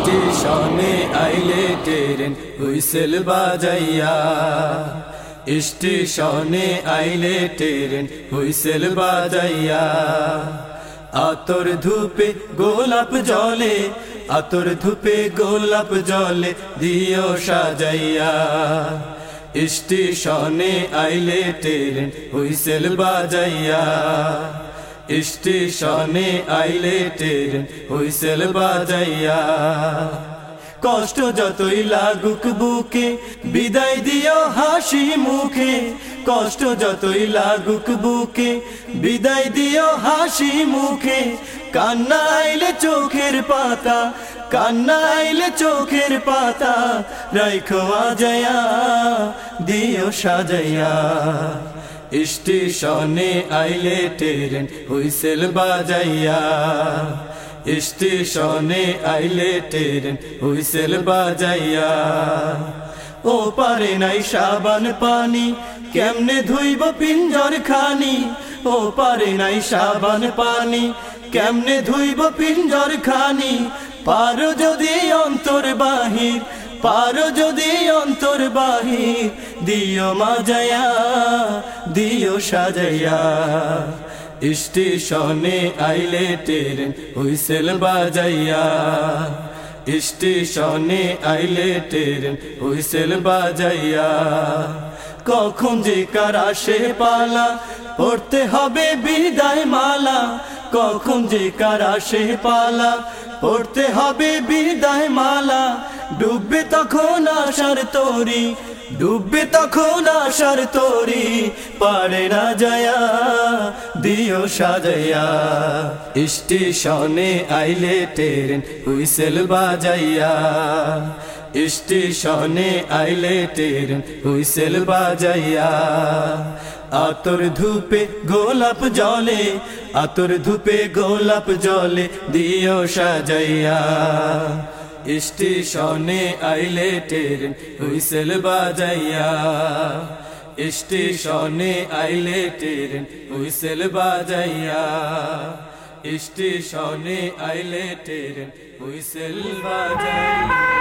স্টেশনে আইলে train, whistle বাজাইয়া। স্টেশনে আইলে ট্রেন, হুইসেল বাজাইয়া। আতর ধূপে গোলাপ জলে, আতর ধূপে গোলাপ জলে দিও সাজাইয়া। স্টেশনে আইলে ট্রেন, হুইসেল বাজাইয়া। স্টেশনে আইলে ট্রেন, হুইসেল বাজাইয়া। কষ্ট যতই লাগুক বুকে, বিদায় দিও হাসি মুখে। কষ্ট যতই লাগুক বুকে, বিদায় দিও হাসি মুখে। কান্নাইলে চোখের পাতা কান্নাইলে চোখের পাতা। রাইখো আজায়া, দিও সাজাইয়া। স্টেশনে আইলে ট্রেন, হুইসেল বাজাইয়া। স্টেশনে আইলে ট্রেন, হুইসেল বাজাইয়া। ও পারে নাই সাবান পানি, কেমনে ধুইব পিঞ্জর খানি? ও পারে নাই সাবান পানি, কেমনে ধুইব পিঞ্জর খানি? পারো যদি অন্তর বাহির পারো যদি অন্তর বাহির দিও মাজায়া, দিও সাজাইয়া স্টেশনে আইলে ট্রেন, হুইসেল বাজাইয়া। স্টেশনে আইলে ট্রেন, হুইসেল বাজাইয়া। কখন যে কার আসে পালা, পড়তে হবে বিদায় মালা। কখন যে কার আসে পালা, পড়তে হবে বিদায় মালা। ডুববে তখন আসার তরি, ডুববে তখন আসার তরি, পারে না যায়া, দিও সাজাইয়া। স্টেশনে আইলে ট্রেন হুইসেল বাজাইয়া। স্টেশনে আইলে ট্রেন হুইসেল বাজাইয়া। আতর ধূপে গোলাপ জলে, আতর ধূপে গোলাপ জলে দিও সাজাইয়া। স্টেশনে আইলে ট্রেন, হুইসেল বাজাইয়া। স্টেশনে আইলে ট্রেন, হুইসেল বাজাইয়া। স্টেশনে আইলে ট্রেন, হুইসেল বাজাইয়া।